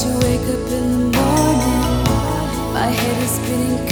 to wake up in the morning. My head is spinning.